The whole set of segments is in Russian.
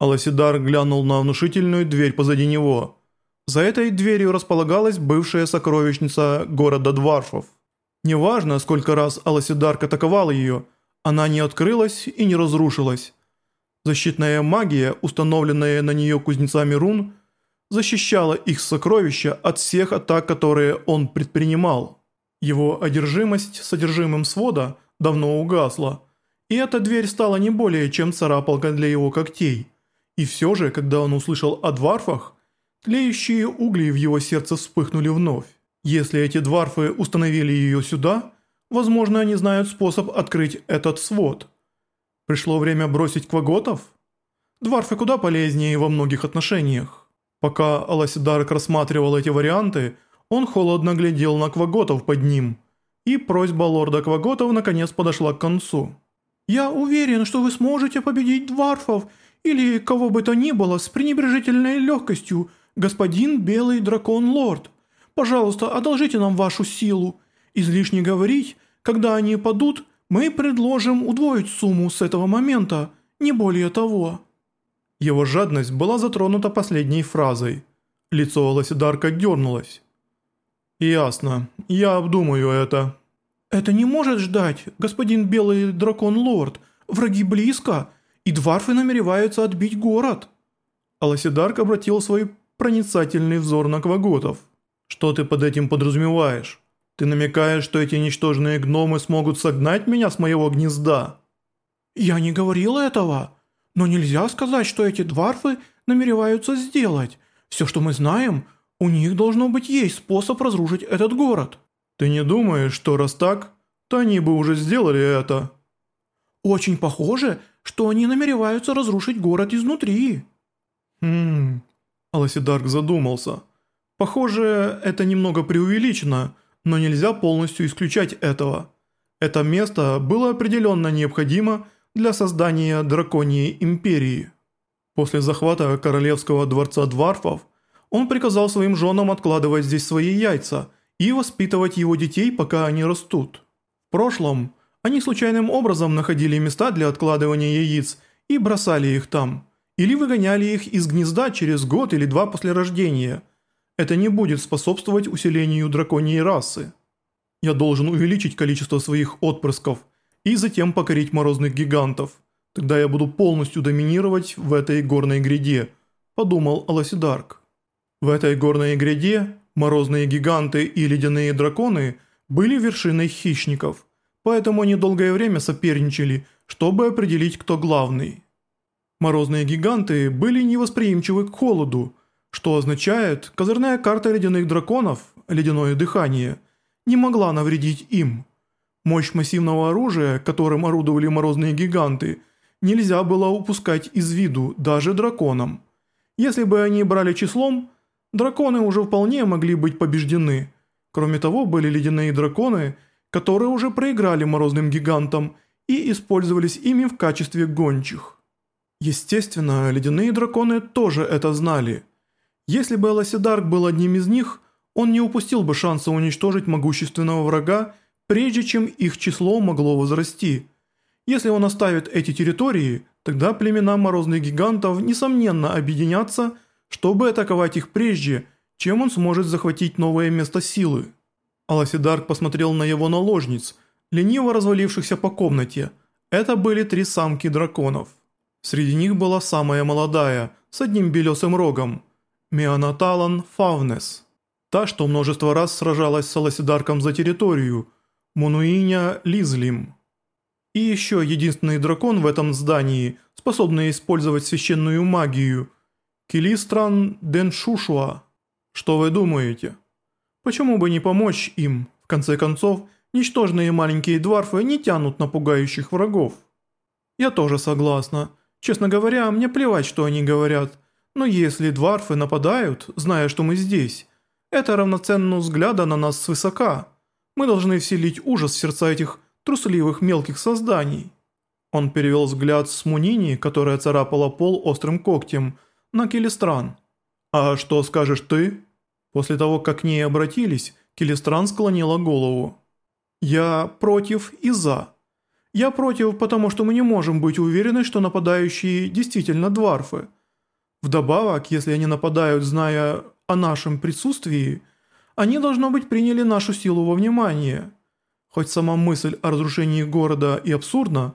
Аласидар глянул на внушительную дверь позади него. За этой дверью располагалась бывшая сокровищница города Дварфов. Неважно, сколько раз Аласидарк атаковал ее, она не открылась и не разрушилась. Защитная магия, установленная на нее кузнецами рун, защищала их сокровища от всех атак, которые он предпринимал. Его одержимость содержимым свода давно угасла, и эта дверь стала не более чем царапалка для его когтей. И все же, когда он услышал о дварфах, тлеющие угли в его сердце вспыхнули вновь. Если эти дварфы установили ее сюда, возможно, они знают способ открыть этот свод. Пришло время бросить кваготов? Дварфы куда полезнее во многих отношениях. Пока Аласидарк рассматривал эти варианты, он холодно глядел на кваготов под ним, и просьба лорда кваготов наконец подошла к концу. «Я уверен, что вы сможете победить дварфов или кого бы то ни было с пренебрежительной легкостью, господин Белый Дракон-Лорд. Пожалуйста, одолжите нам вашу силу. Излишне говорить, когда они падут, мы предложим удвоить сумму с этого момента, не более того». Его жадность была затронута последней фразой. Лицо Лосидарка дернулось. «Ясно. Я обдумаю это». «Это не может ждать, господин Белый Дракон-Лорд. Враги близко, и дварфы намереваются отбить город». Аласидарк обратил свой проницательный взор на Кваготов. «Что ты под этим подразумеваешь? Ты намекаешь, что эти ничтожные гномы смогут согнать меня с моего гнезда?» «Я не говорил этого». Но нельзя сказать, что эти дварфы намереваются сделать. Все, что мы знаем, у них должно быть есть способ разрушить этот город. Ты не думаешь, что раз так, то они бы уже сделали это? Очень похоже, что они намереваются разрушить город изнутри. Хм... Аласидарк задумался. Похоже, это немного преувеличено, но нельзя полностью исключать этого. Это место было определенно необходимо для создания драконьей империи. После захвата королевского дворца Дварфов он приказал своим женам откладывать здесь свои яйца и воспитывать его детей, пока они растут. В прошлом они случайным образом находили места для откладывания яиц и бросали их там, или выгоняли их из гнезда через год или два после рождения. Это не будет способствовать усилению драконьей расы. Я должен увеличить количество своих отпрысков – и затем покорить морозных гигантов. Тогда я буду полностью доминировать в этой горной гряде», – подумал Аласидарк. В этой горной гряде морозные гиганты и ледяные драконы были вершиной хищников, поэтому они долгое время соперничали, чтобы определить, кто главный. Морозные гиганты были невосприимчивы к холоду, что означает, козырная карта ледяных драконов, ледяное дыхание, не могла навредить им. Мощь массивного оружия, которым орудовали морозные гиганты, нельзя было упускать из виду даже драконам. Если бы они брали числом, драконы уже вполне могли быть побеждены. Кроме того, были ледяные драконы, которые уже проиграли морозным гигантам и использовались ими в качестве гончих. Естественно, ледяные драконы тоже это знали. Если бы Аласидарк был одним из них, он не упустил бы шанса уничтожить могущественного врага прежде чем их число могло возрасти. Если он оставит эти территории, тогда племена морозных гигантов несомненно объединятся, чтобы атаковать их прежде, чем он сможет захватить новое место силы. Аласидарк посмотрел на его наложниц, лениво развалившихся по комнате. Это были три самки драконов. Среди них была самая молодая, с одним белесым рогом – Меонаталан Фавнес. Та, что множество раз сражалась с Аласидарком за территорию – Мунуиня Лизлим. И еще единственный дракон в этом здании, способный использовать священную магию – Килистран Деншушуа. Что вы думаете? Почему бы не помочь им? В конце концов, ничтожные маленькие дварфы не тянут на пугающих врагов. Я тоже согласна. Честно говоря, мне плевать, что они говорят. Но если дварфы нападают, зная, что мы здесь, это равноценно взгляда на нас свысока. Мы должны вселить ужас в сердца этих трусливых мелких созданий». Он перевел взгляд с Мунини, которая царапала пол острым когтем, на Келестран. «А что скажешь ты?» После того, как к ней обратились, Келестран склонила голову. «Я против и за. Я против, потому что мы не можем быть уверены, что нападающие действительно дварфы. Вдобавок, если они нападают, зная о нашем присутствии, они, должно быть, приняли нашу силу во внимание. Хоть сама мысль о разрушении города и абсурдна,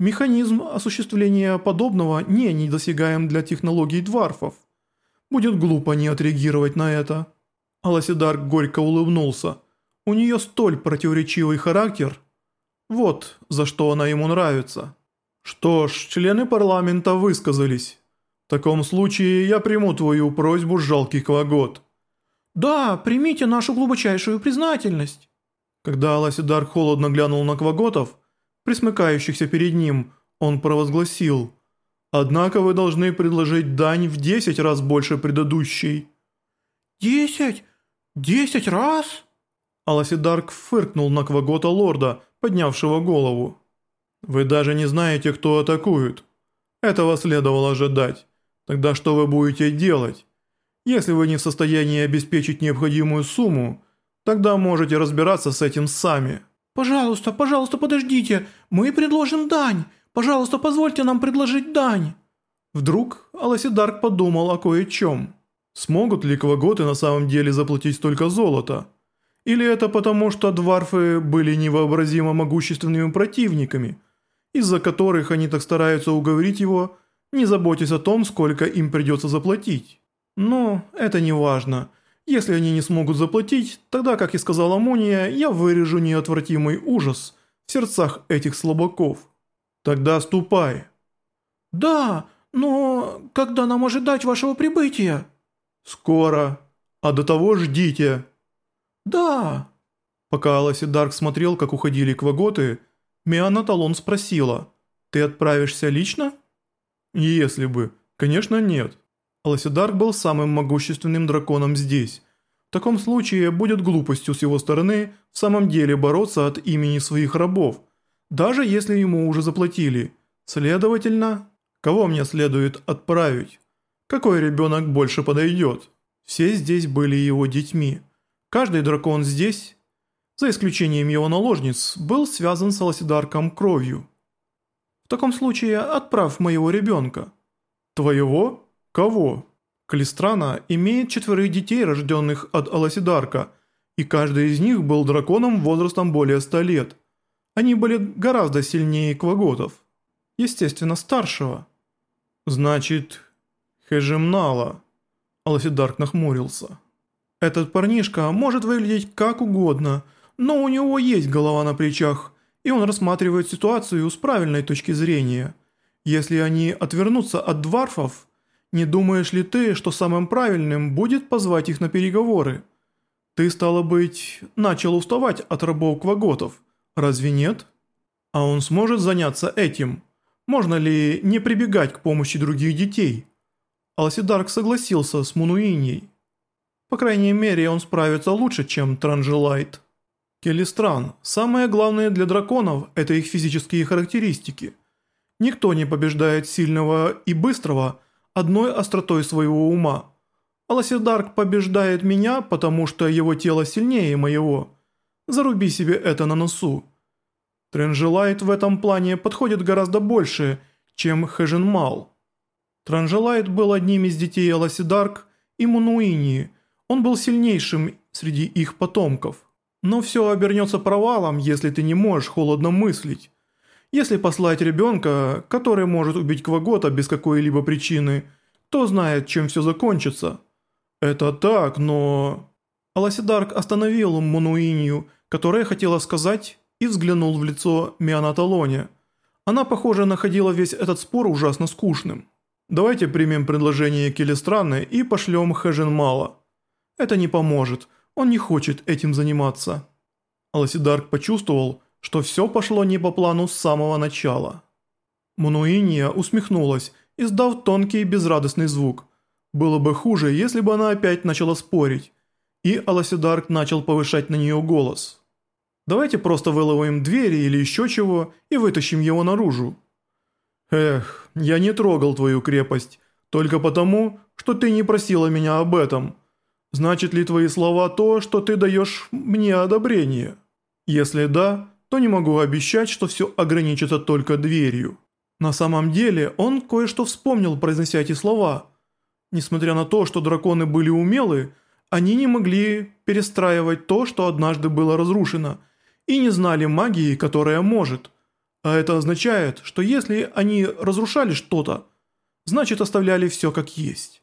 механизм осуществления подобного не недосягаем для технологий дварфов. Будет глупо не отреагировать на это. Аласидар горько улыбнулся. У нее столь противоречивый характер. Вот за что она ему нравится. Что ж, члены парламента высказались. В таком случае я приму твою просьбу, жалкий Квагот. Да, примите нашу глубочайшую признательность. Когда Аласидар холодно глянул на Кваготов, присмыкающихся перед ним, он провозгласил «Однако вы должны предложить дань в десять раз больше предыдущей». «Десять? Десять раз?» Аласидарк фыркнул на Квагота лорда, поднявшего голову. «Вы даже не знаете, кто атакует. Этого следовало ожидать. Тогда что вы будете делать? Если вы не в состоянии обеспечить необходимую сумму, тогда можете разбираться с этим сами». «Пожалуйста, пожалуйста, подождите, мы предложим дань. Пожалуйста, позвольте нам предложить дань». Вдруг Аласидарк подумал о кое-чем. Смогут ли кваготы на самом деле заплатить столько золота? Или это потому, что дварфы были невообразимо могущественными противниками, из-за которых они так стараются уговорить его, не заботясь о том, сколько им придется заплатить? Но это не важно. Если они не смогут заплатить, тогда, как и сказала Мония, я вырежу неотвратимый ужас в сердцах этих слабаков. Тогда ступай. Да, но когда нам ожидать вашего прибытия? Скоро. А до того ждите. Да. Пока Аласи Дарк смотрел, как уходили кваготы, Миана Талон спросила, «Ты отправишься лично?» «Если бы. Конечно, нет». Аласидарк был самым могущественным драконом здесь. В таком случае будет глупостью с его стороны в самом деле бороться от имени своих рабов, даже если ему уже заплатили. Следовательно, кого мне следует отправить? Какой ребенок больше подойдет? Все здесь были его детьми. Каждый дракон здесь, за исключением его наложниц, был связан с Аласидарком кровью. В таком случае отправь моего ребенка. Твоего? Кого? Калистрана имеет четверых детей, рожденных от Аласидарка, и каждый из них был драконом возрастом более ста лет. Они были гораздо сильнее кваготов. Естественно, старшего. Значит, Хежемнала. Аласидарк нахмурился. Этот парнишка может выглядеть как угодно, но у него есть голова на плечах, и он рассматривает ситуацию с правильной точки зрения. Если они отвернутся от дварфов, не думаешь ли ты, что самым правильным будет позвать их на переговоры? Ты, стало быть, начал уставать от рабов-кваготов, разве нет? А он сможет заняться этим? Можно ли не прибегать к помощи других детей? Алсидарк согласился с Мунуиньей. По крайней мере, он справится лучше, чем Транжилайт. Келистран, самое главное для драконов – это их физические характеристики. Никто не побеждает сильного и быстрого – одной остротой своего ума. Аласидарк побеждает меня, потому что его тело сильнее моего. Заруби себе это на носу. Тренжелайт в этом плане подходит гораздо больше, чем Хэженмал. Транжелайт был одним из детей Аласидарк и Мунуини. Он был сильнейшим среди их потомков. Но все обернется провалом, если ты не можешь холодно мыслить. Если послать ребенка, который может убить Квагота без какой-либо причины, кто знает, чем все закончится. Это так, но... Аласидарк остановил Монуинью, которая хотела сказать, и взглянул в лицо Мианаталоне. Она, похоже, находила весь этот спор ужасно скучным. Давайте примем предложение Келестраны и пошлем Хэженмала. Это не поможет, он не хочет этим заниматься. Аласидарк почувствовал, что все пошло не по плану с самого начала. Мануиния усмехнулась, издав тонкий безрадостный звук. Было бы хуже, если бы она опять начала спорить. И Аласидарк начал повышать на нее голос. «Давайте просто выловим двери или еще чего и вытащим его наружу». «Эх, я не трогал твою крепость, только потому, что ты не просила меня об этом. Значит ли твои слова то, что ты даешь мне одобрение? Если да, то не могу обещать, что все ограничится только дверью. На самом деле, он кое-что вспомнил, произнося эти слова. Несмотря на то, что драконы были умелы, они не могли перестраивать то, что однажды было разрушено, и не знали магии, которая может. А это означает, что если они разрушали что-то, значит оставляли все как есть.